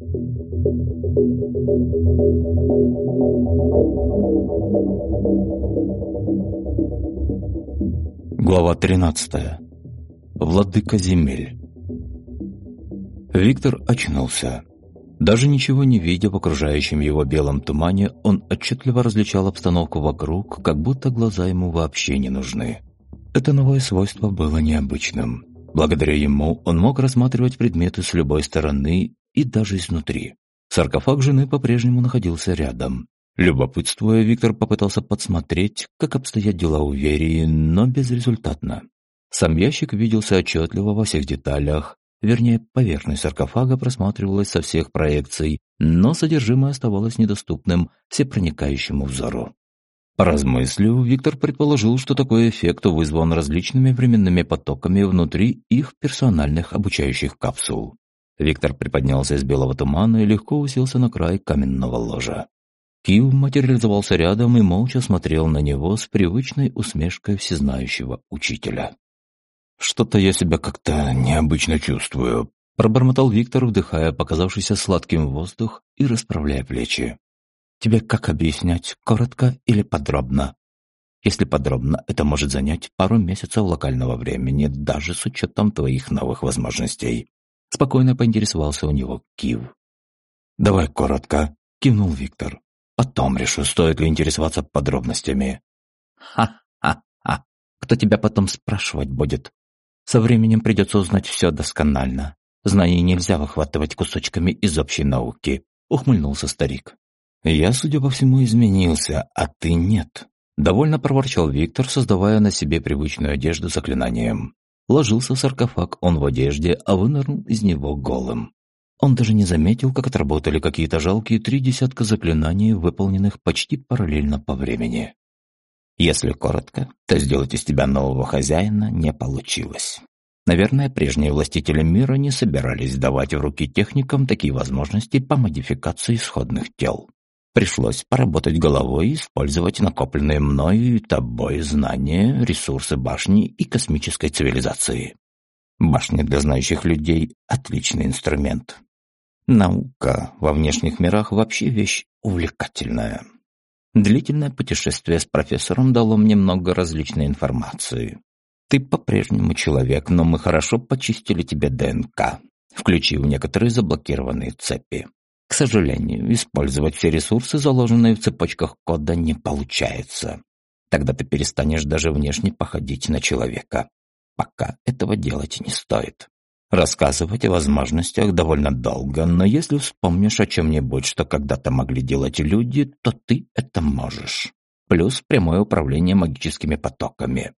Глава 13. Владыка земель. Виктор очнулся. Даже ничего не видя в окружающем его белом тумане, он отчетливо различал обстановку вокруг, как будто глаза ему вообще не нужны. Это новое свойство было необычным. Благодаря ему он мог рассматривать предметы с любой стороны и даже изнутри. Саркофаг жены по-прежнему находился рядом. Любопытствуя, Виктор попытался подсмотреть, как обстоят дела у Верии, но безрезультатно. Сам ящик виделся отчетливо во всех деталях, вернее, поверхность саркофага просматривалась со всех проекций, но содержимое оставалось недоступным всепроникающему взору. Поразмыслив, Виктор предположил, что такой эффект вызван различными временными потоками внутри их персональных обучающих капсул. Виктор приподнялся из белого тумана и легко уселся на край каменного ложа. Кив материализовался рядом и молча смотрел на него с привычной усмешкой всезнающего учителя. «Что-то я себя как-то необычно чувствую», – пробормотал Виктор, вдыхая показавшийся сладким воздух и расправляя плечи. «Тебе как объяснять, коротко или подробно?» Если подробно, это может занять пару месяцев локального времени, даже с учетом твоих новых возможностей. Спокойно поинтересовался у него Кив. «Давай коротко», — кивнул Виктор. «Потом решу, стоит ли интересоваться подробностями». «Ха-ха-ха! Кто тебя потом спрашивать будет? Со временем придется узнать все досконально. Знаний нельзя выхватывать кусочками из общей науки», — ухмыльнулся старик. «Я, судя по всему, изменился, а ты нет», — довольно проворчал Виктор, создавая на себе привычную одежду заклинанием. Ложился саркофаг он в одежде, а вынырнул из него голым. Он даже не заметил, как отработали какие-то жалкие три десятка заклинаний, выполненных почти параллельно по времени. Если коротко, то сделать из тебя нового хозяина не получилось. Наверное, прежние властители мира не собирались давать в руки техникам такие возможности по модификации исходных тел. Пришлось поработать головой и использовать накопленные мною и тобой знания, ресурсы башни и космической цивилизации. Башня для знающих людей – отличный инструмент. Наука во внешних мирах вообще вещь увлекательная. Длительное путешествие с профессором дало мне много различной информации. Ты по-прежнему человек, но мы хорошо почистили тебе ДНК, включив некоторые заблокированные цепи. К сожалению, использовать все ресурсы, заложенные в цепочках кода, не получается. Тогда ты перестанешь даже внешне походить на человека. Пока этого делать не стоит. Рассказывать о возможностях довольно долго, но если вспомнишь о чем-нибудь, что когда-то могли делать люди, то ты это можешь. Плюс прямое управление магическими потоками.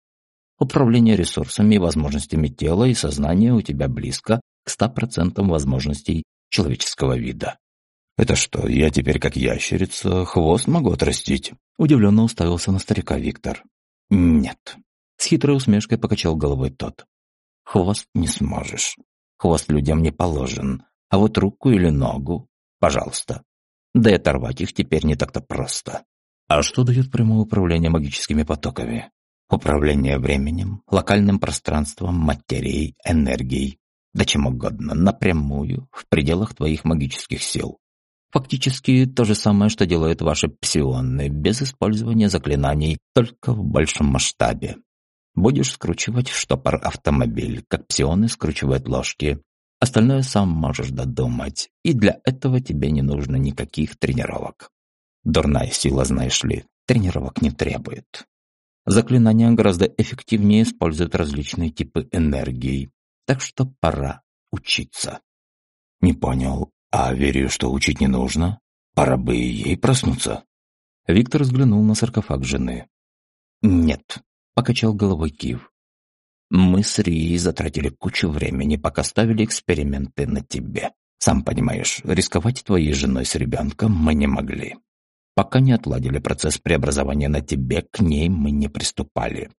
Управление ресурсами и возможностями тела и сознания у тебя близко к 100% возможностей человеческого вида. «Это что, я теперь как ящерица, хвост могу отрастить?» Удивленно уставился на старика Виктор. «Нет». С хитрой усмешкой покачал головой тот. «Хвост не сможешь. Хвост людям не положен. А вот руку или ногу — пожалуйста. Да и оторвать их теперь не так-то просто. А что дает прямое управление магическими потоками? Управление временем, локальным пространством, материей, энергией. Да чем угодно, напрямую, в пределах твоих магических сил. Фактически то же самое, что делают ваши псионы, без использования заклинаний, только в большем масштабе. Будешь скручивать в штопор автомобиль, как псионы скручивают ложки. Остальное сам можешь додумать, и для этого тебе не нужно никаких тренировок. Дурная сила, знаешь ли, тренировок не требует. Заклинания гораздо эффективнее используют различные типы энергии, так что пора учиться. Не понял, а верю, что учить не нужно. Пора бы ей проснуться. Виктор взглянул на саркофаг жены. «Нет», — покачал головой Кив. «Мы с Рией затратили кучу времени, пока ставили эксперименты на тебе. Сам понимаешь, рисковать твоей женой с ребенком мы не могли. Пока не отладили процесс преобразования на тебе, к ней мы не приступали.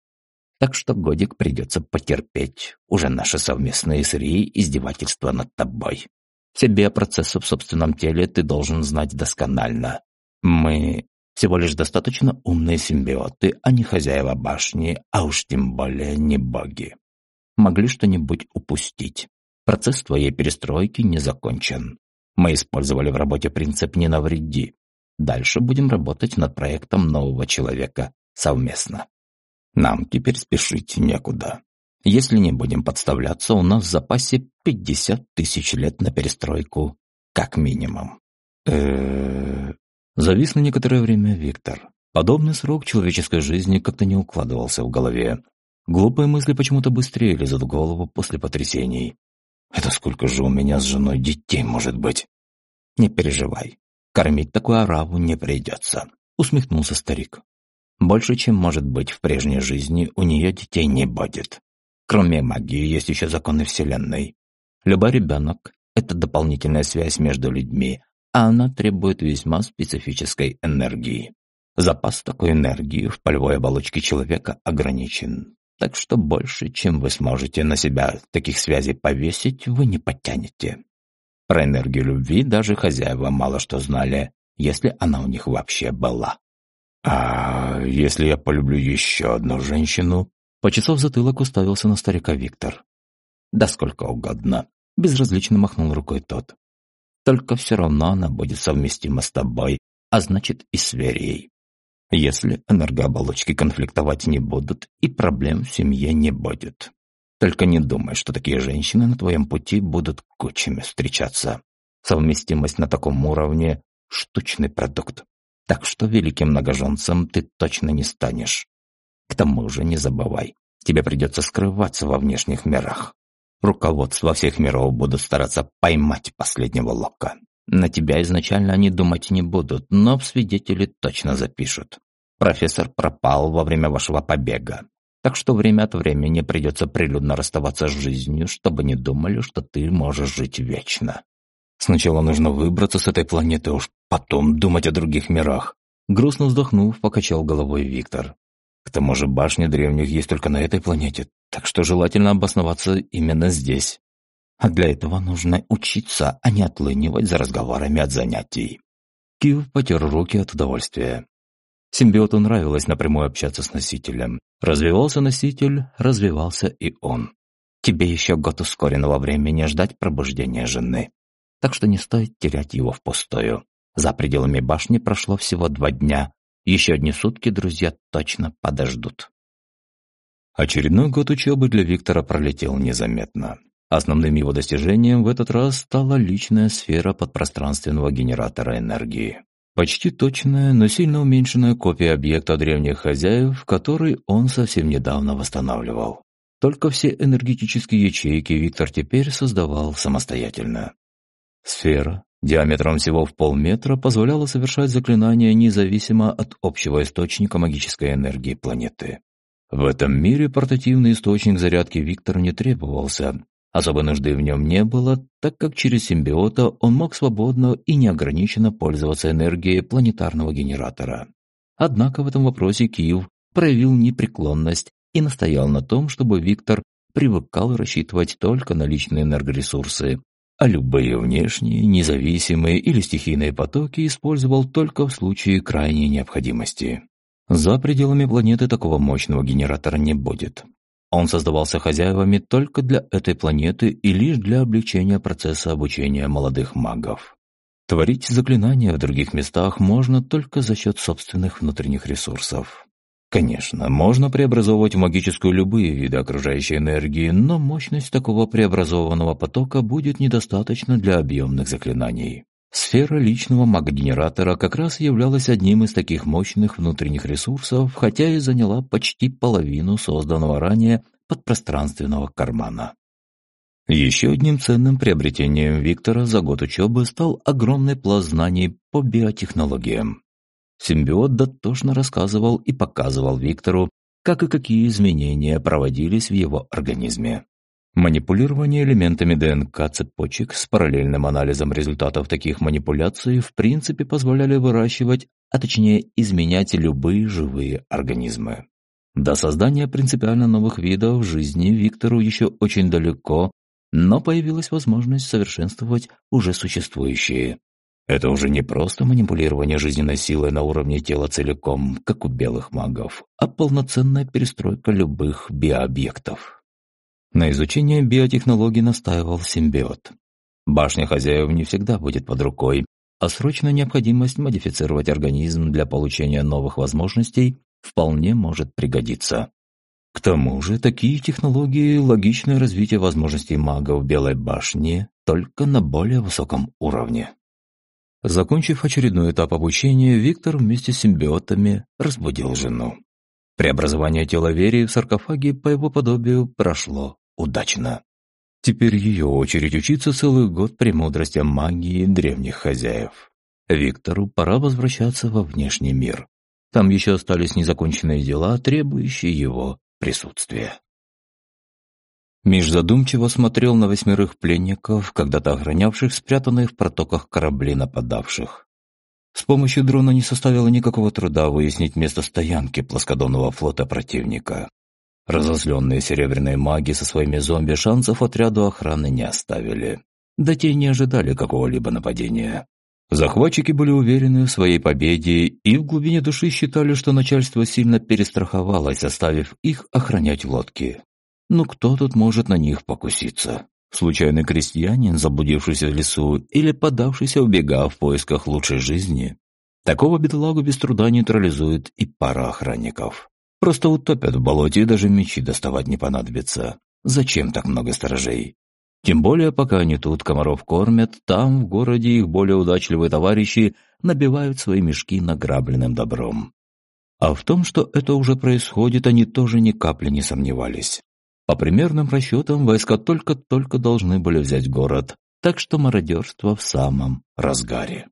Так что годик придется потерпеть уже наши совместные с Рией издевательства над тобой. Все процессы в собственном теле ты должен знать досконально. Мы всего лишь достаточно умные симбиоты, а не хозяева башни, а уж тем более не боги. Могли что-нибудь упустить. Процесс твоей перестройки не закончен. Мы использовали в работе принцип «не навреди». Дальше будем работать над проектом нового человека совместно. Нам теперь спешить некуда. Если не будем подставляться, у нас в запасе 50 тысяч лет на перестройку, как минимум. э Завис на некоторое время Виктор. Подобный срок человеческой жизни как-то не укладывался в голове. Глупые мысли почему-то быстрее лезут в голову после потрясений. Это сколько же у меня с женой детей может быть? Не переживай, кормить такую ораву не придется, усмехнулся старик. Больше, чем может быть в прежней жизни, у нее детей не будет. Кроме магии, есть еще законы Вселенной. Любой ребенок – это дополнительная связь между людьми, а она требует весьма специфической энергии. Запас такой энергии в полевой оболочке человека ограничен, так что больше, чем вы сможете на себя таких связей повесить, вы не подтянете. Про энергию любви даже хозяева мало что знали, если она у них вообще была. «А если я полюблю еще одну женщину?» Почесав затылок, уставился на старика Виктор. «Да сколько угодно», — безразлично махнул рукой тот. «Только все равно она будет совместима с тобой, а значит и с Верией. Если энергооболочки конфликтовать не будут, и проблем в семье не будет. Только не думай, что такие женщины на твоем пути будут кучами встречаться. Совместимость на таком уровне – штучный продукт. Так что великим многоженцем ты точно не станешь. Тому же не забывай, тебе придется скрываться во внешних мирах. Руководство всех миров будут стараться поймать последнего лока. На тебя изначально они думать не будут, но в свидетели точно запишут. Профессор пропал во время вашего побега. Так что время от времени придется прилюдно расставаться с жизнью, чтобы не думали, что ты можешь жить вечно. Сначала нужно выбраться с этой планеты, уж потом думать о других мирах. Грустно вздохнув, покачал головой Виктор. К тому же башни древних есть только на этой планете, так что желательно обосноваться именно здесь. А для этого нужно учиться, а не отлынивать за разговорами от занятий. Кив потер руки от удовольствия. Симбиоту нравилось напрямую общаться с носителем. Развивался носитель, развивался и он. Тебе еще год ускоренного времени ждать пробуждения жены. Так что не стоит терять его впустую. За пределами башни прошло всего два дня. Еще одни сутки друзья точно подождут. Очередной год учебы для Виктора пролетел незаметно. Основным его достижением в этот раз стала личная сфера подпространственного генератора энергии. Почти точная, но сильно уменьшенная копия объекта древних хозяев, который он совсем недавно восстанавливал. Только все энергетические ячейки Виктор теперь создавал самостоятельно. Сфера диаметром всего в полметра позволяла совершать заклинания независимо от общего источника магической энергии планеты. В этом мире портативный источник зарядки Виктору не требовался, Особой нужды в нем не было, так как через симбиота он мог свободно и неограниченно пользоваться энергией планетарного генератора. Однако в этом вопросе Киев проявил непреклонность и настоял на том, чтобы Виктор привыкал рассчитывать только на личные энергоресурсы, а любые внешние, независимые или стихийные потоки использовал только в случае крайней необходимости. За пределами планеты такого мощного генератора не будет. Он создавался хозяевами только для этой планеты и лишь для облегчения процесса обучения молодых магов. Творить заклинания в других местах можно только за счет собственных внутренних ресурсов. Конечно, можно преобразовывать в магическую любые виды окружающей энергии, но мощность такого преобразованного потока будет недостаточно для объемных заклинаний. Сфера личного магогенератора как раз являлась одним из таких мощных внутренних ресурсов, хотя и заняла почти половину созданного ранее подпространственного кармана. Еще одним ценным приобретением Виктора за год учебы стал огромный пласт знаний по биотехнологиям. Симбиот дотошно рассказывал и показывал Виктору, как и какие изменения проводились в его организме. Манипулирование элементами ДНК цепочек с параллельным анализом результатов таких манипуляций в принципе позволяли выращивать, а точнее изменять любые живые организмы. До создания принципиально новых видов жизни Виктору еще очень далеко, но появилась возможность совершенствовать уже существующие. Это уже не просто манипулирование жизненной силой на уровне тела целиком, как у белых магов, а полноценная перестройка любых биообъектов. На изучение биотехнологий настаивал симбиот. Башня хозяев не всегда будет под рукой, а срочная необходимость модифицировать организм для получения новых возможностей вполне может пригодиться. К тому же, такие технологии – логичное развитие возможностей мага в Белой башне только на более высоком уровне. Закончив очередной этап обучения, Виктор вместе с симбиотами разбудил жену. Преобразование тела Верии в саркофаге по его подобию прошло удачно. Теперь ее очередь учиться целый год премудростям магии древних хозяев. Виктору пора возвращаться во внешний мир. Там еще остались незаконченные дела, требующие его присутствия. Миш задумчиво смотрел на восьмерых пленников, когда-то охранявших спрятанные в протоках корабли нападавших. С помощью дрона не составило никакого труда выяснить место стоянки плоскодонного флота противника. Разозленные серебряные маги со своими зомби шансов отряду охраны не оставили. Да те не ожидали какого-либо нападения. Захватчики были уверены в своей победе и в глубине души считали, что начальство сильно перестраховалось, оставив их охранять лодки. Но кто тут может на них покуситься? Случайный крестьянин, заблудившийся в лесу или подавшийся в бега в поисках лучшей жизни? Такого бедолагу без труда нейтрализует и пара охранников. Просто утопят в болоте и даже мечи доставать не понадобится. Зачем так много сторожей? Тем более, пока они тут комаров кормят, там, в городе, их более удачливые товарищи набивают свои мешки награбленным добром. А в том, что это уже происходит, они тоже ни капли не сомневались. По примерным расчетам, войска только-только должны были взять город, так что мародерство в самом разгаре.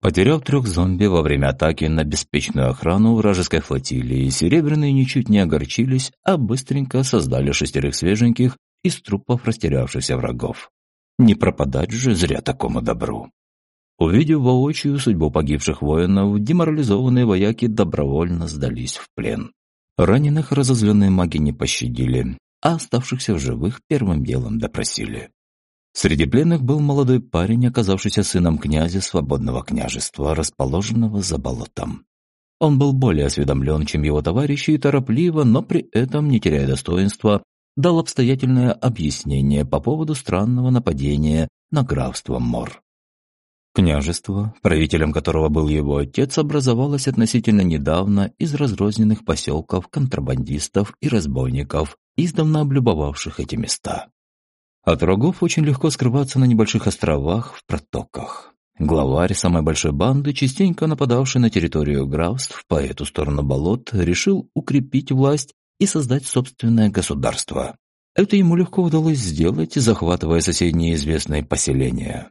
Потеряв трех зомби во время атаки на беспечную охрану вражеской флотилии, серебряные ничуть не огорчились, а быстренько создали шестерых свеженьких из трупов растерявшихся врагов. Не пропадать же зря такому добру. Увидев воочию судьбу погибших воинов, деморализованные вояки добровольно сдались в плен. Раненых разозленные маги не пощадили, а оставшихся в живых первым делом допросили. Среди пленных был молодой парень, оказавшийся сыном князя свободного княжества, расположенного за болотом. Он был более осведомлен, чем его товарищи, и торопливо, но при этом, не теряя достоинства, дал обстоятельное объяснение по поводу странного нападения на графство Мор. Княжество, правителем которого был его отец, образовалось относительно недавно из разрозненных поселков контрабандистов и разбойников, издавна облюбовавших эти места. От врагов очень легко скрываться на небольших островах в протоках. Главарь самой большой банды, частенько нападавший на территорию графств по эту сторону болот, решил укрепить власть и создать собственное государство. Это ему легко удалось сделать, захватывая соседние известные поселения.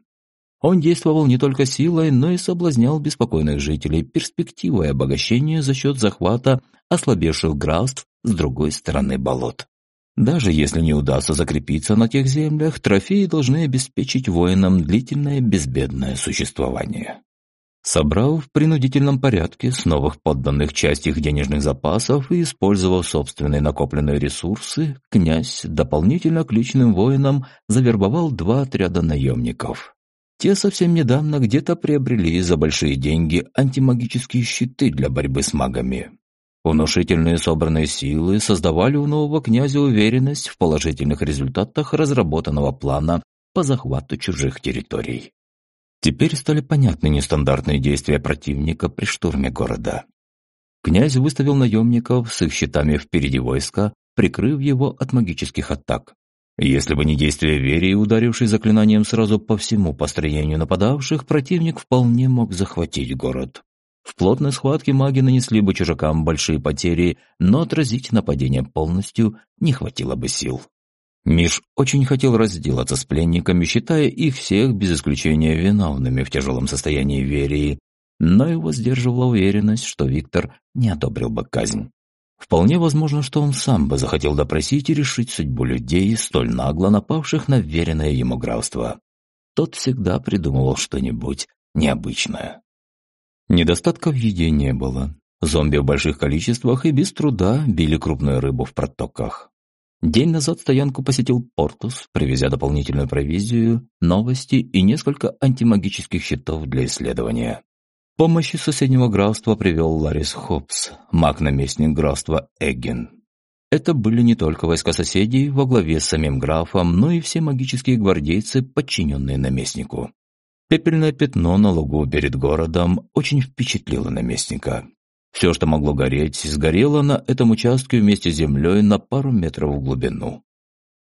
Он действовал не только силой, но и соблазнял беспокойных жителей перспективой обогащения за счет захвата ослабевших графств с другой стороны болот. Даже если не удастся закрепиться на тех землях, трофеи должны обеспечить воинам длительное безбедное существование. Собрав в принудительном порядке с новых подданных часть их денежных запасов и использовав собственные накопленные ресурсы, князь дополнительно к личным воинам завербовал два отряда наемников. Те совсем недавно где-то приобрели за большие деньги антимагические щиты для борьбы с магами. Внушительные собранные силы создавали у нового князя уверенность в положительных результатах разработанного плана по захвату чужих территорий. Теперь стали понятны нестандартные действия противника при штурме города. Князь выставил наемников с их щитами впереди войска, прикрыв его от магических атак. Если бы не действие Верии, ударившей заклинанием сразу по всему построению нападавших, противник вполне мог захватить город. В плотной схватке маги нанесли бы чужакам большие потери, но отразить нападение полностью не хватило бы сил. Миш очень хотел разделаться с пленниками, считая их всех без исключения виновными в тяжелом состоянии Верии, но его сдерживала уверенность, что Виктор не одобрил бы казнь. Вполне возможно, что он сам бы захотел допросить и решить судьбу людей, столь нагло напавших на веренное ему графство. Тот всегда придумывал что-нибудь необычное. Недостатка в еде не было. Зомби в больших количествах и без труда били крупную рыбу в протоках. День назад стоянку посетил Портус, привезя дополнительную провизию, новости и несколько антимагических щитов для исследования. Помощи соседнего графства привел Ларис Хопс, маг-наместник графства Эгген. Это были не только войска соседей во главе с самим графом, но и все магические гвардейцы, подчиненные наместнику. Пепельное пятно на лугу перед городом очень впечатлило наместника. Все, что могло гореть, сгорело на этом участке вместе с землей на пару метров в глубину.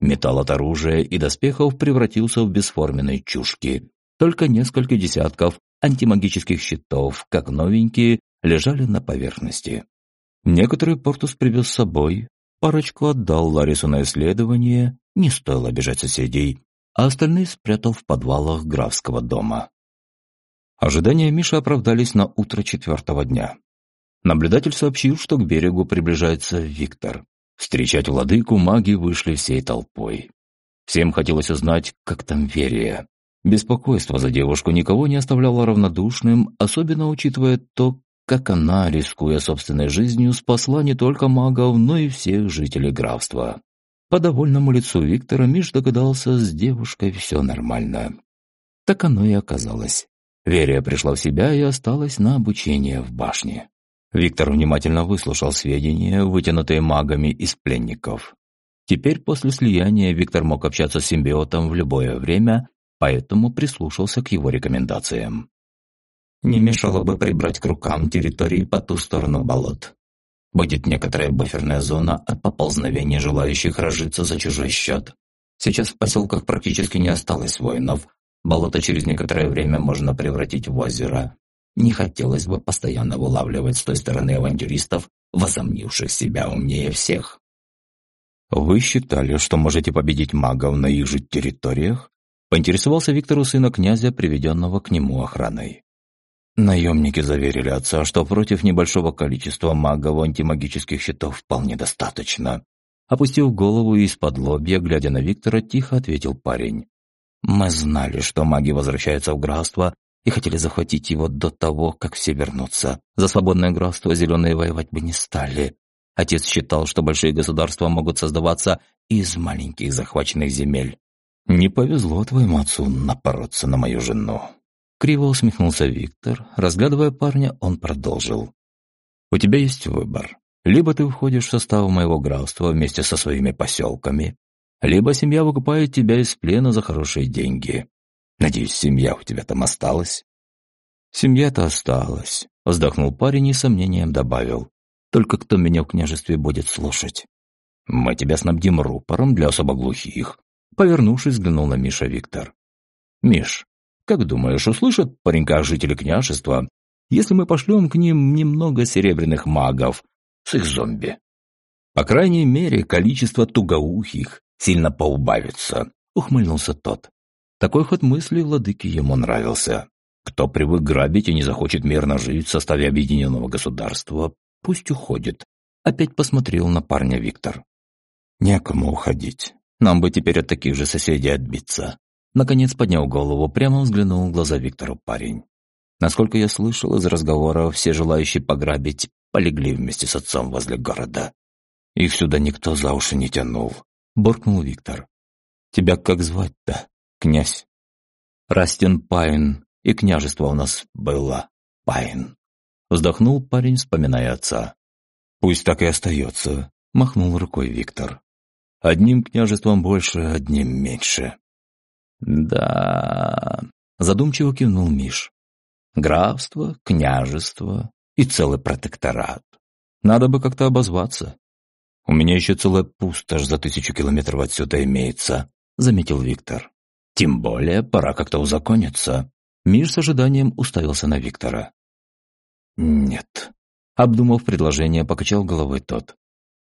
Металл от оружия и доспехов превратился в бесформенные чушки. Только несколько десятков антимагических щитов, как новенькие, лежали на поверхности. Некоторые Портус привез с собой, парочку отдал Ларису на исследование, не стоило обижать соседей, а остальные спрятал в подвалах графского дома. Ожидания Миши оправдались на утро четвертого дня. Наблюдатель сообщил, что к берегу приближается Виктор. Встречать владыку маги вышли всей толпой. Всем хотелось узнать, как там Верия. Беспокойство за девушку никого не оставляло равнодушным, особенно учитывая то, как она, рискуя собственной жизнью, спасла не только магов, но и всех жителей графства. По довольному лицу Виктора Миш догадался, с девушкой все нормально. Так оно и оказалось. Верия пришла в себя и осталась на обучение в башне. Виктор внимательно выслушал сведения, вытянутые магами из пленников. Теперь после слияния Виктор мог общаться с симбиотом в любое время, поэтому прислушался к его рекомендациям. Не мешало бы прибрать к рукам территории по ту сторону болот. Будет некоторая буферная зона от поползновения желающих разжиться за чужой счет. Сейчас в поселках практически не осталось воинов. Болото через некоторое время можно превратить в озеро. Не хотелось бы постоянно вылавливать с той стороны авантюристов, возомнивших себя умнее всех. «Вы считали, что можете победить магов на их же территориях?» Поинтересовался Виктор у сына князя, приведенного к нему охраной. Наемники заверили отца, что против небольшого количества магов антимагических щитов вполне достаточно. Опустив голову из-под лобья, глядя на Виктора, тихо ответил парень. «Мы знали, что маги возвращаются в графство и хотели захватить его до того, как все вернутся. За свободное графство зеленые воевать бы не стали. Отец считал, что большие государства могут создаваться из маленьких захваченных земель. Не повезло твоему отцу напороться на мою жену. Криво усмехнулся Виктор. Разглядывая парня, он продолжил. «У тебя есть выбор. Либо ты входишь в состав моего графства вместе со своими поселками, либо семья выкупает тебя из плена за хорошие деньги. Надеюсь, семья у тебя там осталась?» «Семья-то осталась», — вздохнул парень и сомнением добавил. «Только кто меня в княжестве будет слушать?» «Мы тебя снабдим рупором для особо глухих», — повернувшись, взглянул на Миша Виктор. «Миш, как думаешь, услышат паренька жители княжества, если мы пошлем к ним немного серебряных магов с их зомби? По крайней мере, количество тугоухих сильно поубавится, ухмыльнулся тот. Такой ход мысли владыке ему нравился. Кто привык грабить и не захочет мирно жить в составе объединенного государства, пусть уходит. Опять посмотрел на парня Виктор. Некому уходить. Нам бы теперь от таких же соседей отбиться. Наконец поднял голову, прямо взглянул в глаза Виктору парень. Насколько я слышал из разговоров, все желающие пограбить полегли вместе с отцом возле города. Их сюда никто за уши не тянул, буркнул Виктор. Тебя как звать-то, князь? Растин Пайн, и княжество у нас было Пайн. Вздохнул парень, вспоминая отца. Пусть так и остается, махнул рукой Виктор. Одним княжеством больше, одним меньше. «Да...» — задумчиво кивнул Миш. «Графство, княжество и целый протекторат. Надо бы как-то обозваться. У меня еще целая пустошь за тысячу километров отсюда имеется», — заметил Виктор. «Тем более пора как-то узакониться». Миш с ожиданием уставился на Виктора. «Нет», — обдумав предложение, покачал головой тот.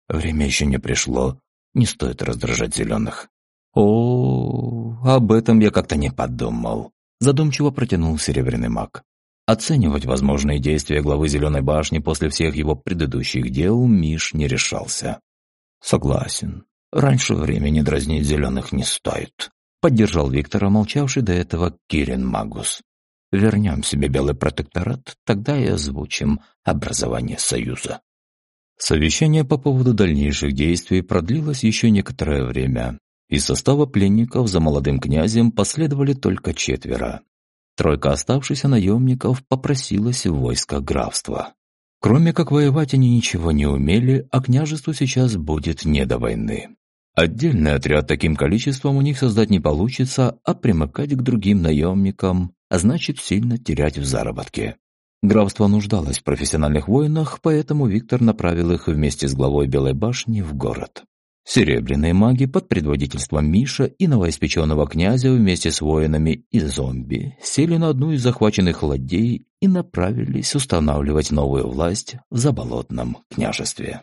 «Время еще не пришло, не стоит раздражать зеленых. «О, об этом я как-то не подумал», – задумчиво протянул Серебряный маг. Оценивать возможные действия главы Зеленой башни после всех его предыдущих дел Миш не решался. «Согласен. Раньше времени дразнить зеленых не стоит», – поддержал Виктора, молчавший до этого Кирин Магус. «Вернем себе Белый протекторат, тогда и озвучим образование Союза». Совещание по поводу дальнейших действий продлилось еще некоторое время, из состава пленников за молодым князем последовали только четверо. Тройка оставшихся наемников попросилась в войско графства. Кроме как воевать они ничего не умели, а княжеству сейчас будет не до войны. Отдельный отряд таким количеством у них создать не получится, а примыкать к другим наемникам, а значит сильно терять в заработке. Графство нуждалось в профессиональных воинах, поэтому Виктор направил их вместе с главой Белой башни в город. Серебряные маги под предводительством Миша и новоиспеченного князя вместе с воинами и зомби сели на одну из захваченных ладей и направились устанавливать новую власть в заболотном княжестве.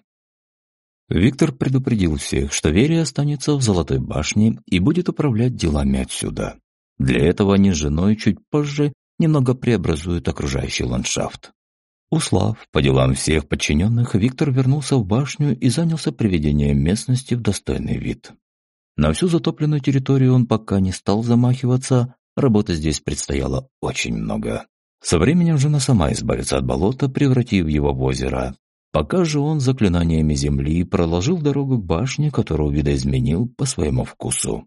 Виктор предупредил всех, что Верия останется в Золотой башне и будет управлять делами отсюда. Для этого они с женой чуть позже немного преобразуют окружающий ландшафт. Услав по делам всех подчиненных, Виктор вернулся в башню и занялся приведением местности в достойный вид. На всю затопленную территорию он пока не стал замахиваться, работы здесь предстояло очень много. Со временем жена сама избавится от болота, превратив его в озеро. Пока же он заклинаниями земли проложил дорогу к башне, которую видоизменил по своему вкусу.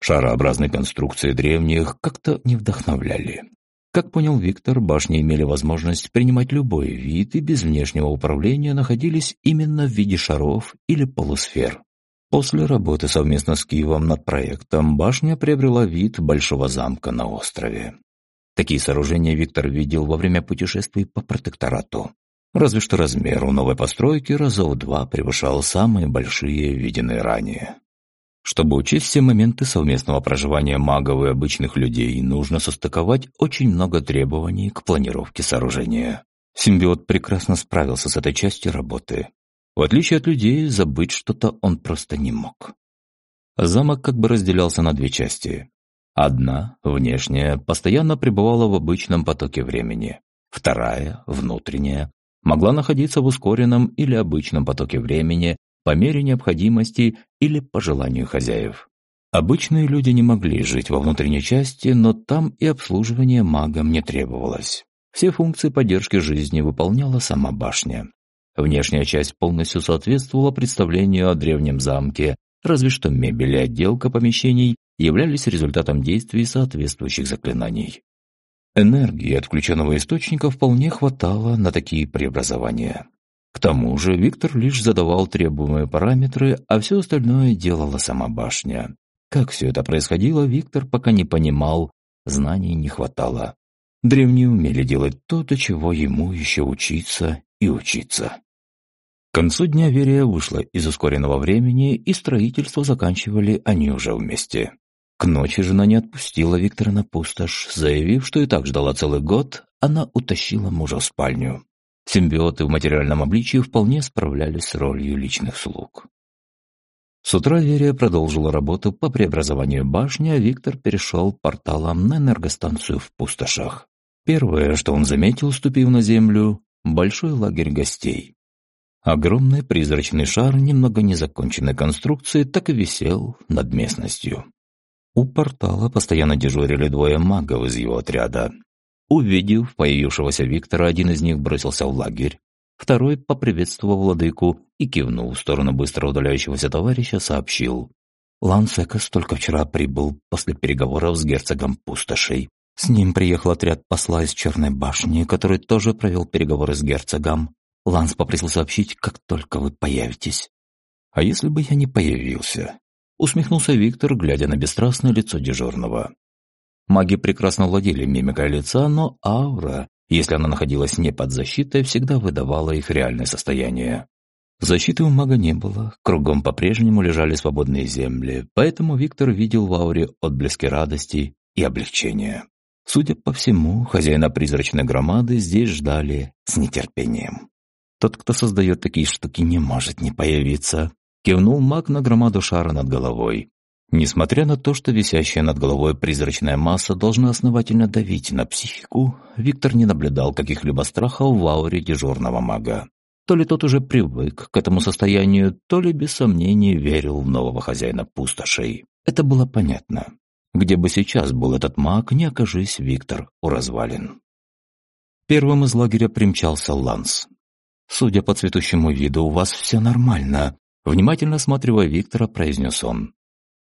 Шарообразные конструкции древних как-то не вдохновляли. Как понял Виктор, башни имели возможность принимать любой вид и без внешнего управления находились именно в виде шаров или полусфер. После работы совместно с Киевом над проектом башня приобрела вид большого замка на острове. Такие сооружения Виктор видел во время путешествий по протекторату. Разве что размер у новой постройки раза в два превышал самые большие, виденные ранее. Чтобы учесть все моменты совместного проживания магов и обычных людей, нужно состыковать очень много требований к планировке сооружения. Симбиот прекрасно справился с этой частью работы. В отличие от людей, забыть что-то он просто не мог. Замок как бы разделялся на две части. Одна, внешняя, постоянно пребывала в обычном потоке времени. Вторая, внутренняя, могла находиться в ускоренном или обычном потоке времени по мере необходимости или по желанию хозяев. Обычные люди не могли жить во внутренней части, но там и обслуживание магам не требовалось. Все функции поддержки жизни выполняла сама башня. Внешняя часть полностью соответствовала представлению о древнем замке, разве что мебель и отделка помещений являлись результатом действий соответствующих заклинаний. Энергии от включенного источника вполне хватало на такие преобразования. К тому же Виктор лишь задавал требуемые параметры, а все остальное делала сама башня. Как все это происходило, Виктор пока не понимал, знаний не хватало. Древние умели делать то, до чего ему еще учиться и учиться. К концу дня Верия вышла из ускоренного времени, и строительство заканчивали они уже вместе. К ночи жена не отпустила Виктора на пустошь, заявив, что и так ждала целый год, она утащила мужа в спальню. Симбиоты в материальном обличии вполне справлялись с ролью личных слуг. С утра Верия продолжила работу по преобразованию башни, а Виктор перешел порталом на энергостанцию в пустошах. Первое, что он заметил, ступив на землю – большой лагерь гостей. Огромный призрачный шар немного незаконченной конструкции так и висел над местностью. У портала постоянно дежурили двое магов из его отряда, Увидев появившегося Виктора, один из них бросился в лагерь, второй поприветствовал владыку и, кивнув в сторону быстро удаляющегося товарища, сообщил. Лансекас только вчера прибыл после переговоров с герцогом Пустошей. С ним приехал отряд посла из Черной башни, который тоже провел переговоры с герцогом. Ланс попросил сообщить, как только вы появитесь. «А если бы я не появился?» Усмехнулся Виктор, глядя на бесстрастное лицо дежурного. Маги прекрасно владели мимикой лица, но аура, если она находилась не под защитой, всегда выдавала их реальное состояние. Защиты у мага не было, кругом по-прежнему лежали свободные земли, поэтому Виктор видел в ауре отблески радости и облегчения. Судя по всему, хозяина призрачной громады здесь ждали с нетерпением. Тот, кто создает такие штуки, не может не появиться. Кивнул маг на громаду шара над головой. Несмотря на то, что висящая над головой призрачная масса должна основательно давить на психику, Виктор не наблюдал каких-либо страхов в ауре дежурного мага. То ли тот уже привык к этому состоянию, то ли без сомнений верил в нового хозяина пустошей. Это было понятно. Где бы сейчас был этот маг, не окажись Виктор у развалин. Первым из лагеря примчался Ланс. «Судя по цветущему виду, у вас все нормально», внимательно осматривая Виктора, произнес он.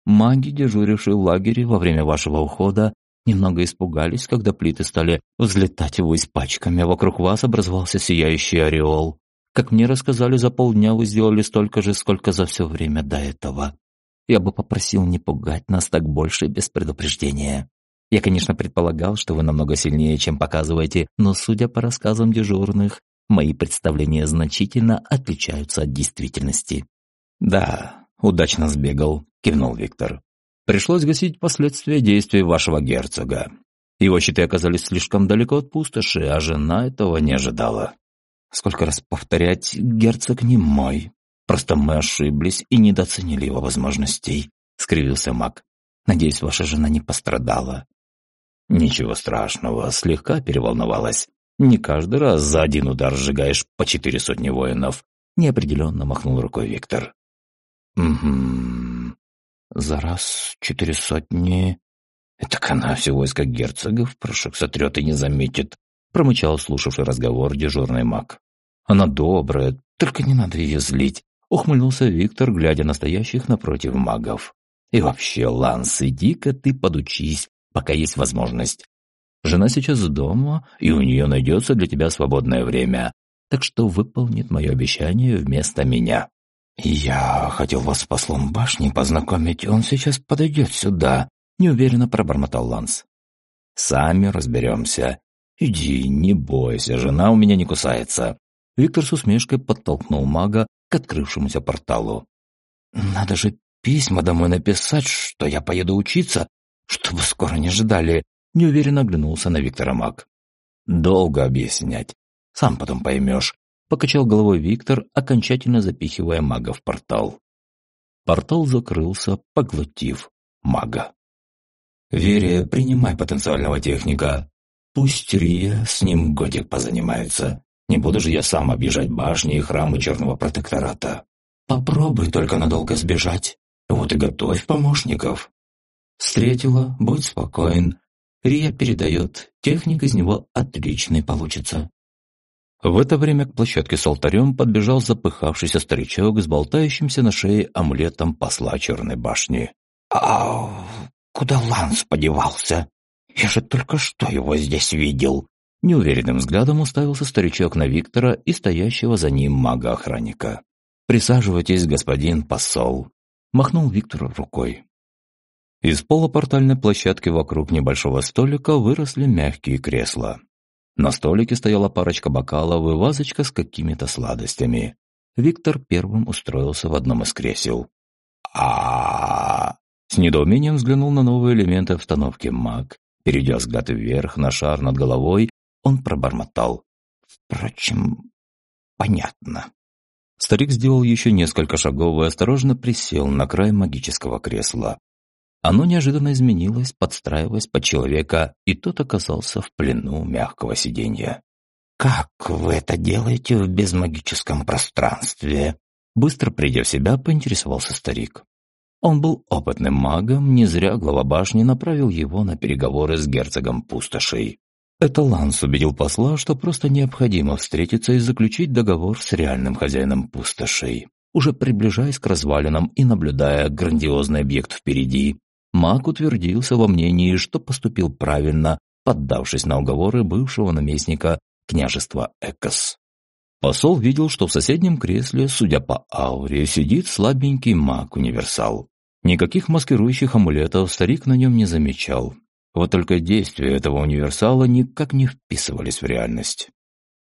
Маги, дежурившие в лагере во время вашего ухода, Немного испугались, когда плиты стали взлетать ввысь пачками, а вокруг вас образовался сияющий ореол. Как мне рассказали, за полдня вы сделали столько же, сколько за все время до этого. Я бы попросил не пугать нас так больше без предупреждения. Я, конечно, предполагал, что вы намного сильнее, чем показываете, но, судя по рассказам дежурных, мои представления значительно отличаются от действительности. «Да, удачно сбегал», — кивнул Виктор. Пришлось гасить последствия действий вашего герцога. Его щиты оказались слишком далеко от пустоши, а жена этого не ожидала. Сколько раз повторять, герцог не мой. Просто мы ошиблись и недооценили его возможностей, — скривился маг. Надеюсь, ваша жена не пострадала. Ничего страшного, слегка переволновалась. Не каждый раз за один удар сжигаешь по четыре сотни воинов. Неопределенно махнул рукой Виктор. Угу. За раз четыре сотни... Это она все войско герцогов порошок сотрет и не заметит, промычал, слушавший разговор дежурный маг. Она добрая, только не надо ее злить, ухмыльнулся Виктор, глядя на стоящих напротив магов. И вообще, Ланс, иди-ка ты подучись, пока есть возможность. Жена сейчас дома, и у нее найдется для тебя свободное время, так что выполнит мое обещание вместо меня. «Я хотел вас с послом башни познакомить, он сейчас подойдет сюда», — неуверенно пробормотал Ланс. «Сами разберемся. Иди, не бойся, жена у меня не кусается». Виктор с усмешкой подтолкнул мага к открывшемуся порталу. «Надо же письма домой написать, что я поеду учиться, чтобы скоро не ждали», — неуверенно оглянулся на Виктора маг. «Долго объяснять. Сам потом поймешь. Покачал головой Виктор, окончательно запихивая мага в портал. Портал закрылся, поглотив мага. «Вере, принимай потенциального техника. Пусть Рия с ним годик позанимается. Не буду же я сам объезжать башни и храмы Черного Протектората. Попробуй только надолго сбежать. Вот и готовь помощников». Встретила, будь спокоен. Рия передает, техник из него отличный получится. В это время к площадке с алтарем подбежал запыхавшийся старичок с болтающимся на шее амулетом посла Черной башни. «А куда Ланс подевался? Я же только что его здесь видел!» Неуверенным взглядом уставился старичок на Виктора и стоящего за ним мага-охранника. «Присаживайтесь, господин посол», — махнул Виктор рукой. Из пола портальной площадки вокруг небольшого столика выросли мягкие кресла. На столике стояла парочка бокалов и вазочка с какими-то сладостями. Виктор первым устроился в одном из кресел. а С недоумением взглянул на новые элементы обстановки маг. Перейдя взгляд вверх на шар над головой, он пробормотал. «Впрочем, понятно». Старик сделал еще несколько шагов и осторожно присел на край магического кресла. Оно неожиданно изменилось, подстраиваясь под человека, и тот оказался в плену мягкого сиденья. «Как вы это делаете в безмагическом пространстве?» Быстро придя в себя, поинтересовался старик. Он был опытным магом, не зря глава башни направил его на переговоры с герцогом пустошей. Это Ланс убедил посла, что просто необходимо встретиться и заключить договор с реальным хозяином пустошей. Уже приближаясь к развалинам и наблюдая грандиозный объект впереди, Маг утвердился во мнении, что поступил правильно, поддавшись на уговоры бывшего наместника княжества Экос. Посол видел, что в соседнем кресле, судя по ауре, сидит слабенький маг-универсал. Никаких маскирующих амулетов старик на нем не замечал. Вот только действия этого универсала никак не вписывались в реальность.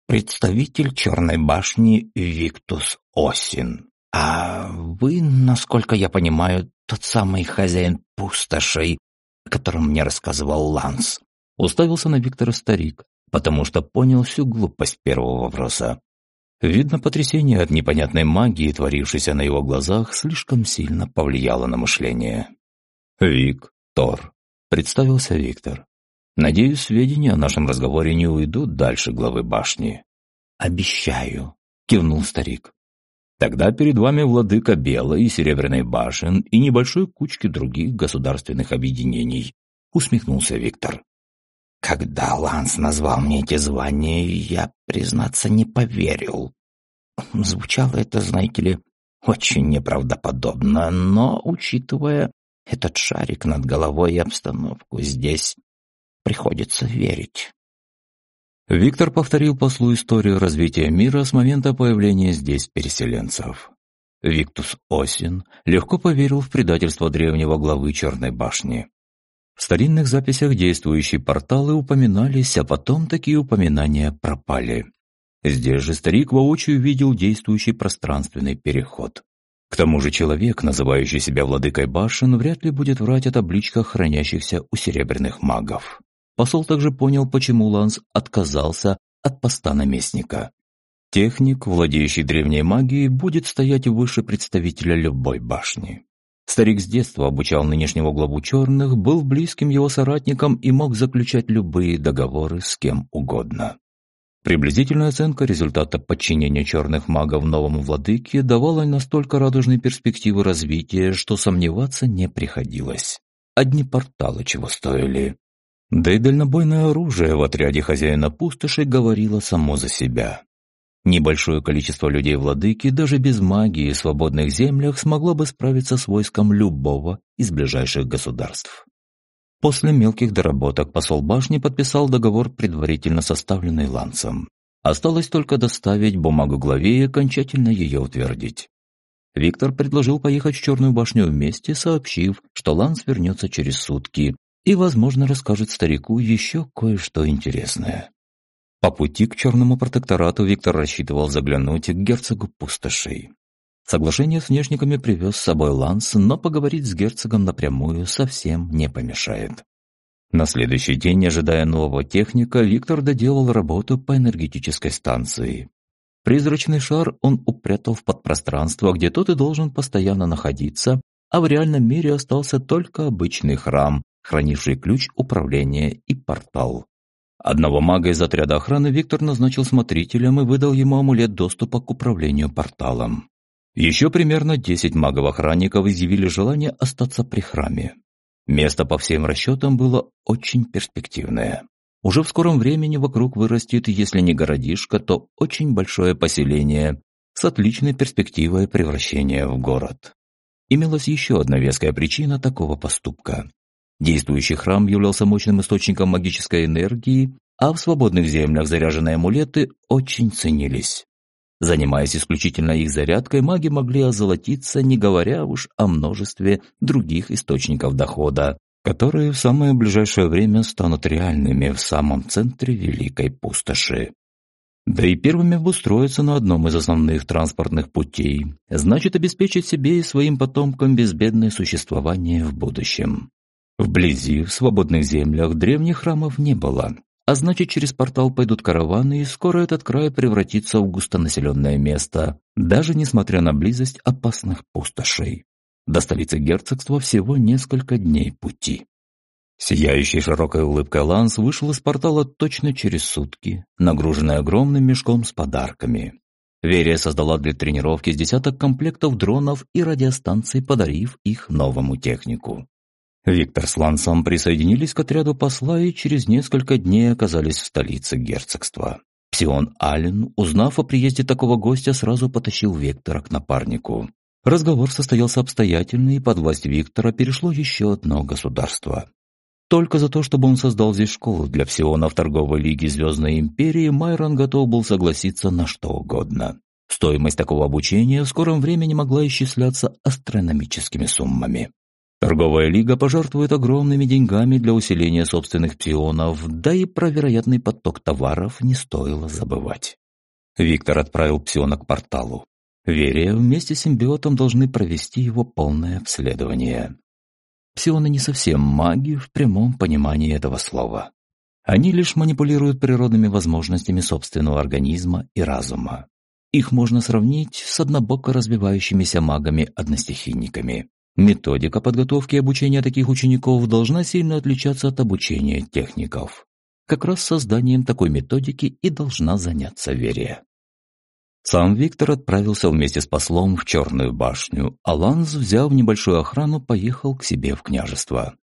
«Представитель Черной башни Виктус Осин. А вы, насколько я понимаю, тот самый хозяин пустошей, о котором мне рассказывал Ланс. Уставился на Виктора старик, потому что понял всю глупость первого вопроса. Видно, потрясение от непонятной магии, творившейся на его глазах, слишком сильно повлияло на мышление. «Вик, Тор», — представился Виктор. «Надеюсь, сведения о нашем разговоре не уйдут дальше главы башни». «Обещаю», — кивнул старик. Тогда перед вами владыка Белой и Серебряной башен и небольшой кучки других государственных объединений», — усмехнулся Виктор. «Когда Ланс назвал мне эти звания, я, признаться, не поверил. Звучало это, знаете ли, очень неправдоподобно, но, учитывая этот шарик над головой и обстановку здесь, приходится верить. Виктор повторил послу историю развития мира с момента появления здесь переселенцев. Виктус Осин легко поверил в предательство древнего главы Черной башни. В старинных записях действующие порталы упоминались, а потом такие упоминания пропали. Здесь же старик воочию видел действующий пространственный переход. К тому же человек, называющий себя владыкой башен, вряд ли будет врать о табличках, хранящихся у серебряных магов. Посол также понял, почему Ланс отказался от поста наместника. Техник, владеющий древней магией, будет стоять выше представителя любой башни. Старик с детства обучал нынешнего главу черных, был близким его соратником и мог заключать любые договоры с кем угодно. Приблизительная оценка результата подчинения черных магов новому владыке давала настолько радужные перспективы развития, что сомневаться не приходилось. Одни порталы чего стоили. Да и дальнобойное оружие в отряде хозяина пустоши говорило само за себя. Небольшое количество людей-владыки даже без магии в свободных землях смогло бы справиться с войском любого из ближайших государств. После мелких доработок посол башни подписал договор, предварительно составленный Лансом. Осталось только доставить бумагу главе и окончательно ее утвердить. Виктор предложил поехать в Черную башню вместе, сообщив, что Ланс вернется через сутки, и, возможно, расскажет старику еще кое-что интересное. По пути к Черному протекторату Виктор рассчитывал заглянуть к герцогу пустошей. Соглашение с внешниками привез с собой Ланс, но поговорить с герцогом напрямую совсем не помешает. На следующий день, ожидая нового техника, Виктор доделал работу по энергетической станции. Призрачный шар он упрятал в подпространство, где тот и должен постоянно находиться, а в реальном мире остался только обычный храм, хранивший ключ управления и портал. Одного мага из отряда охраны Виктор назначил смотрителем и выдал ему амулет доступа к управлению порталом. Еще примерно 10 магов-охранников изъявили желание остаться при храме. Место по всем расчетам было очень перспективное. Уже в скором времени вокруг вырастет, если не городишко, то очень большое поселение с отличной перспективой превращения в город. Имелась еще одна веская причина такого поступка. Действующий храм являлся мощным источником магической энергии, а в свободных землях заряженные амулеты очень ценились. Занимаясь исключительно их зарядкой, маги могли озолотиться, не говоря уж о множестве других источников дохода, которые в самое ближайшее время станут реальными в самом центре Великой Пустоши. Да и первыми обустроиться на одном из основных транспортных путей, значит обеспечить себе и своим потомкам безбедное существование в будущем. Вблизи, в свободных землях, древних храмов не было, а значит, через портал пойдут караваны, и скоро этот край превратится в густонаселенное место, даже несмотря на близость опасных пустошей. До столицы герцогства всего несколько дней пути. Сияющий широкой улыбкой Ланс вышел из портала точно через сутки, нагруженный огромным мешком с подарками. Верия создала для тренировки с десяток комплектов дронов и радиостанций, подарив их новому технику. Виктор с Лансом присоединились к отряду посла и через несколько дней оказались в столице герцогства. Псион Аллен, узнав о приезде такого гостя, сразу потащил Виктора к напарнику. Разговор состоялся обстоятельный, и под власть Виктора перешло еще одно государство. Только за то, чтобы он создал здесь школу для псионов торговой лиги Звездной Империи, Майрон готов был согласиться на что угодно. Стоимость такого обучения в скором времени могла исчисляться астрономическими суммами. Торговая лига пожертвует огромными деньгами для усиления собственных псионов, да и про вероятный поток товаров не стоило забывать. Виктор отправил псиона к порталу. Верия вместе с симбиотом должны провести его полное обследование. Псионы не совсем маги в прямом понимании этого слова. Они лишь манипулируют природными возможностями собственного организма и разума. Их можно сравнить с однобоко развивающимися магами-одностихийниками. Методика подготовки и обучения таких учеников должна сильно отличаться от обучения техников. Как раз созданием такой методики и должна заняться Верия. Сам Виктор отправился вместе с послом в Черную башню, а Ланс, взяв небольшую охрану, поехал к себе в княжество.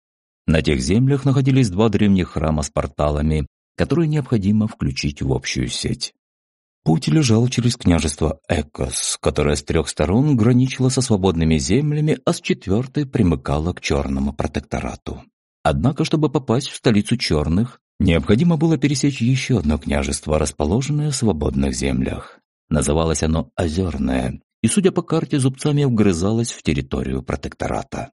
На тех землях находились два древних храма с порталами, которые необходимо включить в общую сеть. Путь лежал через княжество Экос, которое с трех сторон граничило со свободными землями, а с четвертой примыкало к Черному протекторату. Однако, чтобы попасть в столицу черных, необходимо было пересечь еще одно княжество, расположенное в свободных землях. Называлось оно Озерное, и, судя по карте, зубцами вгрызалось в территорию протектората.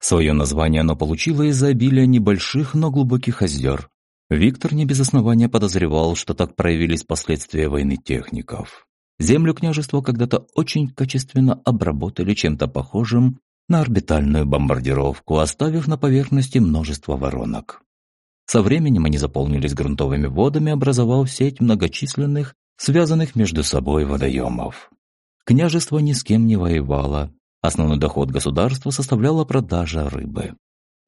Свое название оно получило из-за обилия небольших, но глубоких озер. Виктор не без основания подозревал, что так проявились последствия войны техников. Землю княжества когда-то очень качественно обработали чем-то похожим на орбитальную бомбардировку, оставив на поверхности множество воронок. Со временем они заполнились грунтовыми водами, образовав сеть многочисленных, связанных между собой водоемов. Княжество ни с кем не воевало. Основной доход государства составляла продажа рыбы.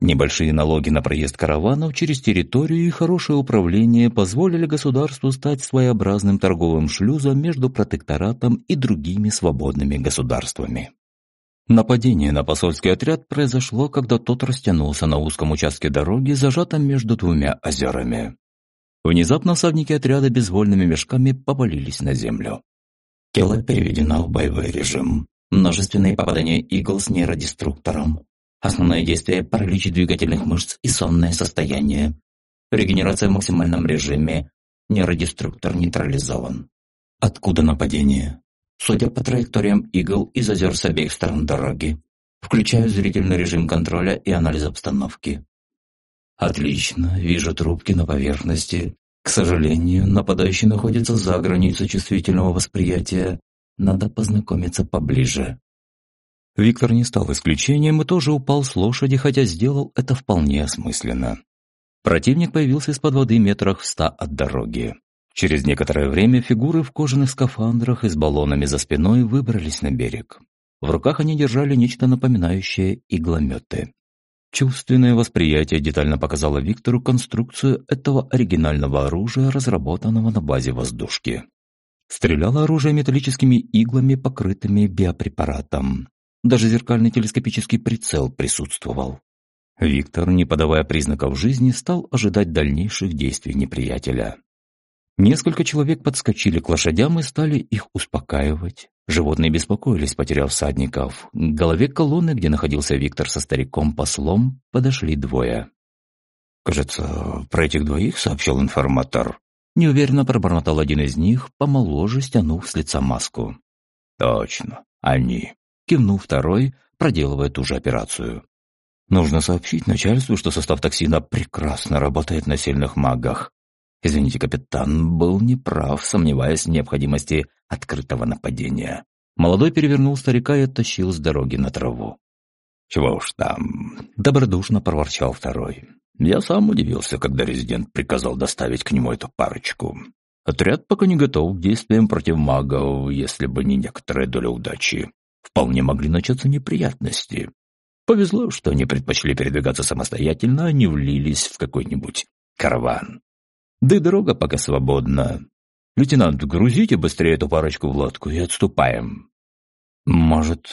Небольшие налоги на проезд караванов через территорию и хорошее управление позволили государству стать своеобразным торговым шлюзом между протекторатом и другими свободными государствами. Нападение на посольский отряд произошло, когда тот растянулся на узком участке дороги, зажатом между двумя озерами. Внезапно всадники отряда безвольными мешками повалились на землю. Тело переведено в боевой режим. Множественные попадания игл с нейродеструктором. Основное действие – паралич двигательных мышц и сонное состояние. Регенерация в максимальном режиме. Нейродеструктор нейтрализован. Откуда нападение? Судя по траекториям игл из озер с обеих сторон дороги. Включаю зрительный режим контроля и анализ обстановки. Отлично, вижу трубки на поверхности. К сожалению, нападающий находится за границей чувствительного восприятия. Надо познакомиться поближе. Виктор не стал исключением и тоже упал с лошади, хотя сделал это вполне осмысленно. Противник появился из-под воды метрах в ста от дороги. Через некоторое время фигуры в кожаных скафандрах и с баллонами за спиной выбрались на берег. В руках они держали нечто напоминающее иглометы. Чувственное восприятие детально показало Виктору конструкцию этого оригинального оружия, разработанного на базе воздушки. Стреляло оружие металлическими иглами, покрытыми биопрепаратом. Даже зеркальный телескопический прицел присутствовал. Виктор, не подавая признаков жизни, стал ожидать дальнейших действий неприятеля. Несколько человек подскочили к лошадям и стали их успокаивать. Животные беспокоились, потеряв всадников. К голове колонны, где находился Виктор со стариком-послом, подошли двое. «Кажется, про этих двоих сообщил информатор». Неуверенно пробормотал один из них, помоложе стянув с лица маску. «Точно, они», — кивнул второй, проделывая ту же операцию. «Нужно сообщить начальству, что состав токсина прекрасно работает на сильных магах. Извините, капитан был неправ, сомневаясь в необходимости открытого нападения. Молодой перевернул старика и оттащил с дороги на траву. «Чего уж там?» — добродушно проворчал второй. «Я сам удивился, когда резидент приказал доставить к нему эту парочку. Отряд пока не готов к действиям против магов, если бы не некоторая доля удачи. Вполне могли начаться неприятности. Повезло, что они предпочли передвигаться самостоятельно, а не влились в какой-нибудь караван. Да и дорога пока свободна. Лейтенант, грузите быстрее эту парочку в лодку и отступаем. Может,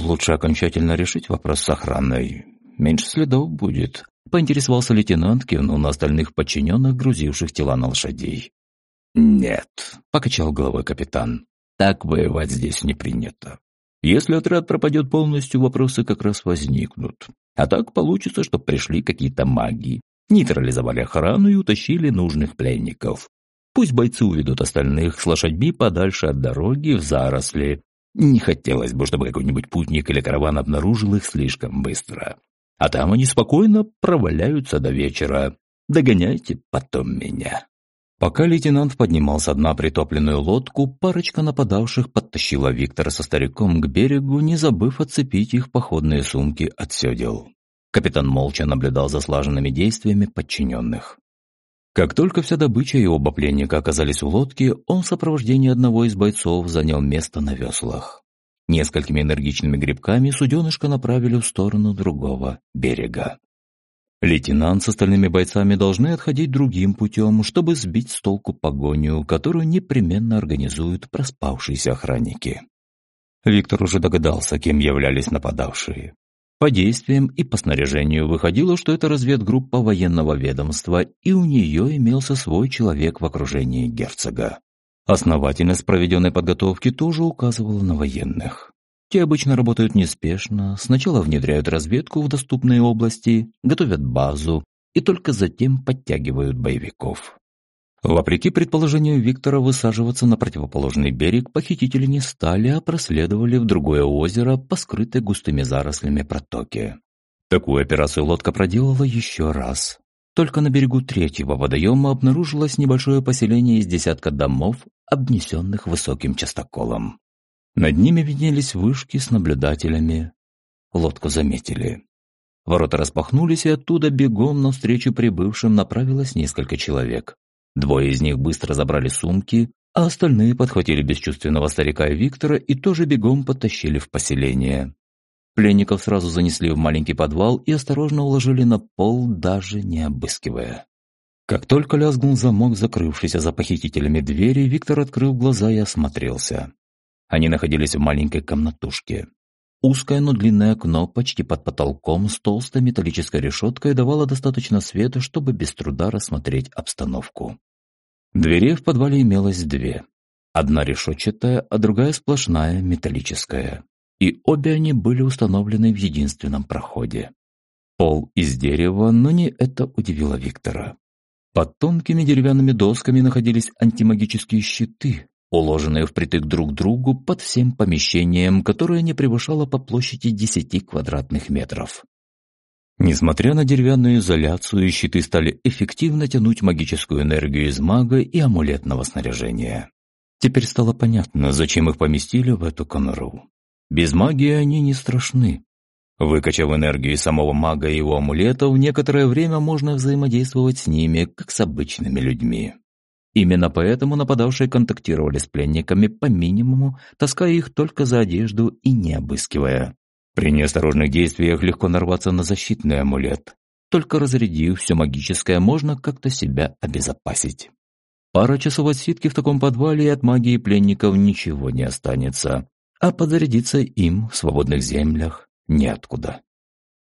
лучше окончательно решить вопрос с охраной? Меньше следов будет. Поинтересовался лейтенант, кивнул на остальных подчиненных, грузивших тела на лошадей. «Нет», — покачал головой капитан, — «так воевать здесь не принято. Если отряд пропадет полностью, вопросы как раз возникнут. А так получится, что пришли какие-то маги, нейтрализовали охрану и утащили нужных пленников. Пусть бойцы уведут остальных с лошадьми подальше от дороги в заросли. Не хотелось бы, чтобы какой-нибудь путник или караван обнаружил их слишком быстро. А там они спокойно проваляются до вечера. Догоняйте потом меня. Пока лейтенант поднимал с дна притопленную лодку, парочка нападавших подтащила Виктора со стариком к берегу, не забыв отцепить их походные сумки от седел. Капитан молча наблюдал за слаженными действиями подчиненных. Как только вся добыча и оба пленника оказались в лодке, он в сопровождении одного из бойцов занял место на веслах. Несколькими энергичными грибками суденышко направили в сторону другого берега. Лейтенант с остальными бойцами должны отходить другим путем, чтобы сбить с толку погоню, которую непременно организуют проспавшиеся охранники. Виктор уже догадался, кем являлись нападавшие. По действиям и по снаряжению выходило, что это разведгруппа военного ведомства, и у нее имелся свой человек в окружении герцога. Основательность проведенной подготовки тоже указывала на военных. Те обычно работают неспешно, сначала внедряют разведку в доступные области, готовят базу и только затем подтягивают боевиков. Вопреки предположению Виктора высаживаться на противоположный берег похитители не стали, а проследовали в другое озеро по скрытой густыми зарослями протоке. Такую операцию лодка проделала еще раз. Только на берегу третьего водоема обнаружилось небольшое поселение из десятка домов, обнесенных высоким частоколом. Над ними виднелись вышки с наблюдателями. Лодку заметили. Ворота распахнулись, и оттуда бегом навстречу прибывшим направилось несколько человек. Двое из них быстро забрали сумки, а остальные подхватили бесчувственного старика и Виктора и тоже бегом потащили в поселение. Пленников сразу занесли в маленький подвал и осторожно уложили на пол, даже не обыскивая. Как только лязгнул замок, закрывшийся за похитителями двери, Виктор открыл глаза и осмотрелся. Они находились в маленькой комнатушке. Узкое, но длинное окно почти под потолком с толстой металлической решеткой давало достаточно света, чтобы без труда рассмотреть обстановку. Дверей в подвале имелось две. Одна решетчатая, а другая сплошная, металлическая. И обе они были установлены в единственном проходе. Пол из дерева, но не это удивило Виктора. Под тонкими деревянными досками находились антимагические щиты, уложенные впритык друг к другу под всем помещением, которое не превышало по площади 10 квадратных метров. Несмотря на деревянную изоляцию, щиты стали эффективно тянуть магическую энергию из мага и амулетного снаряжения. Теперь стало понятно, зачем их поместили в эту конуру. Без магии они не страшны. Выкачав энергию самого мага и его амулетов, некоторое время можно взаимодействовать с ними, как с обычными людьми. Именно поэтому нападавшие контактировали с пленниками по минимуму, таская их только за одежду и не обыскивая. При неосторожных действиях легко нарваться на защитный амулет. Только разрядив все магическое, можно как-то себя обезопасить. Пара часов отсидки в таком подвале и от магии пленников ничего не останется, а подзарядиться им в свободных землях неоткуда.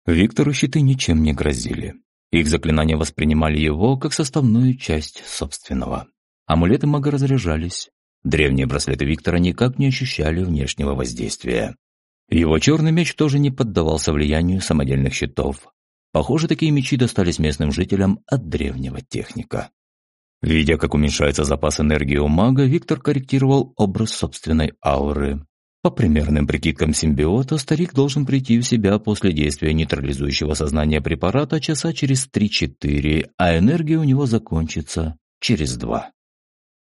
Виктору щиты ничем не грозили. Их заклинания воспринимали его как составную часть собственного. Амулеты мага разряжались. Древние браслеты Виктора никак не ощущали внешнего воздействия. Его черный меч тоже не поддавался влиянию самодельных щитов. Похоже, такие мечи достались местным жителям от древнего техника. Видя, как уменьшается запас энергии у мага, Виктор корректировал образ собственной ауры. По примерным прикидкам симбиота, старик должен прийти в себя после действия нейтрализующего сознания препарата часа через 3-4, а энергия у него закончится через 2.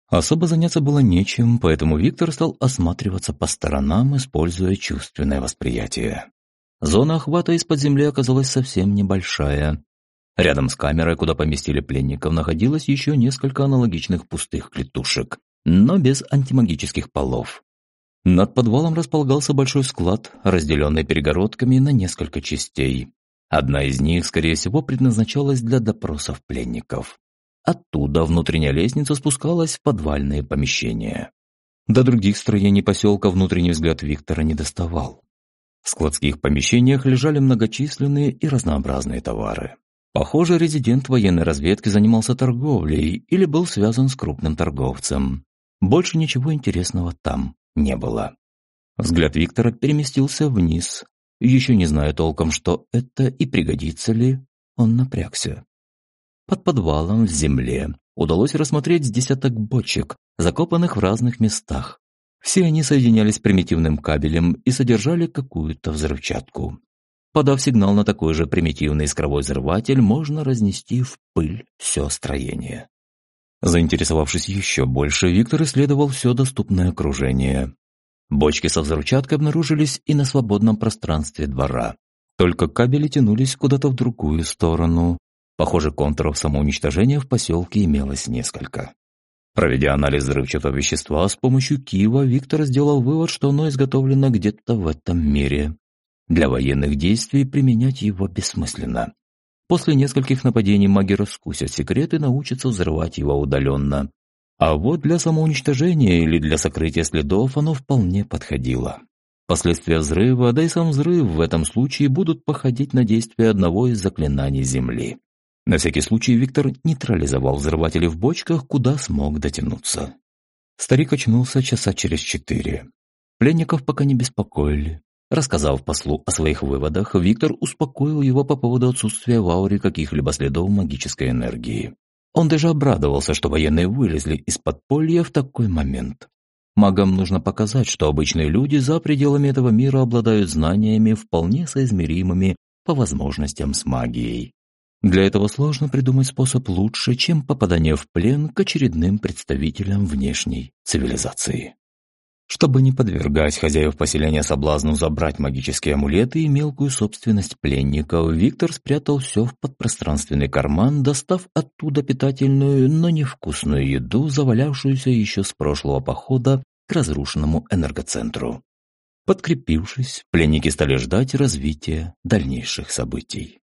Особо заняться было нечем, поэтому Виктор стал осматриваться по сторонам, используя чувственное восприятие. Зона охвата из-под земли оказалась совсем небольшая. Рядом с камерой, куда поместили пленников, находилось еще несколько аналогичных пустых клетушек, но без антимагических полов. Над подвалом располагался большой склад, разделенный перегородками на несколько частей. Одна из них, скорее всего, предназначалась для допросов пленников. Оттуда внутренняя лестница спускалась в подвальные помещения. До других строений поселка внутренний взгляд Виктора не доставал. В складских помещениях лежали многочисленные и разнообразные товары. Похоже, резидент военной разведки занимался торговлей или был связан с крупным торговцем. Больше ничего интересного там не было. Взгляд Виктора переместился вниз. Еще не зная толком, что это и пригодится ли, он напрягся. Под подвалом в земле удалось рассмотреть десяток бочек, закопанных в разных местах. Все они соединялись примитивным кабелем и содержали какую-то взрывчатку. Подав сигнал на такой же примитивный искровой взрыватель, можно разнести в пыль все строение. Заинтересовавшись еще больше, Виктор исследовал все доступное окружение. Бочки со взрывчаткой обнаружились и на свободном пространстве двора. Только кабели тянулись куда-то в другую сторону, Похоже, контуров самоуничтожения в поселке имелось несколько. Проведя анализ взрывчатого вещества с помощью Киева, Виктор сделал вывод, что оно изготовлено где-то в этом мире. Для военных действий применять его бессмысленно. После нескольких нападений маги раскусят секреты и научатся взрывать его удаленно. А вот для самоуничтожения или для сокрытия следов оно вполне подходило. Последствия взрыва, да и сам взрыв в этом случае будут походить на действие одного из заклинаний Земли. На всякий случай Виктор нейтрализовал взрыватели в бочках, куда смог дотянуться. Старик очнулся часа через четыре. Пленников пока не беспокоили. Рассказав послу о своих выводах, Виктор успокоил его по поводу отсутствия в ауре каких-либо следов магической энергии. Он даже обрадовался, что военные вылезли из подполья в такой момент. Магам нужно показать, что обычные люди за пределами этого мира обладают знаниями, вполне соизмеримыми по возможностям с магией. Для этого сложно придумать способ лучше, чем попадание в плен к очередным представителям внешней цивилизации. Чтобы не подвергать хозяев поселения соблазну забрать магические амулеты и мелкую собственность пленников, Виктор спрятал все в подпространственный карман, достав оттуда питательную, но невкусную еду, завалявшуюся еще с прошлого похода к разрушенному энергоцентру. Подкрепившись, пленники стали ждать развития дальнейших событий.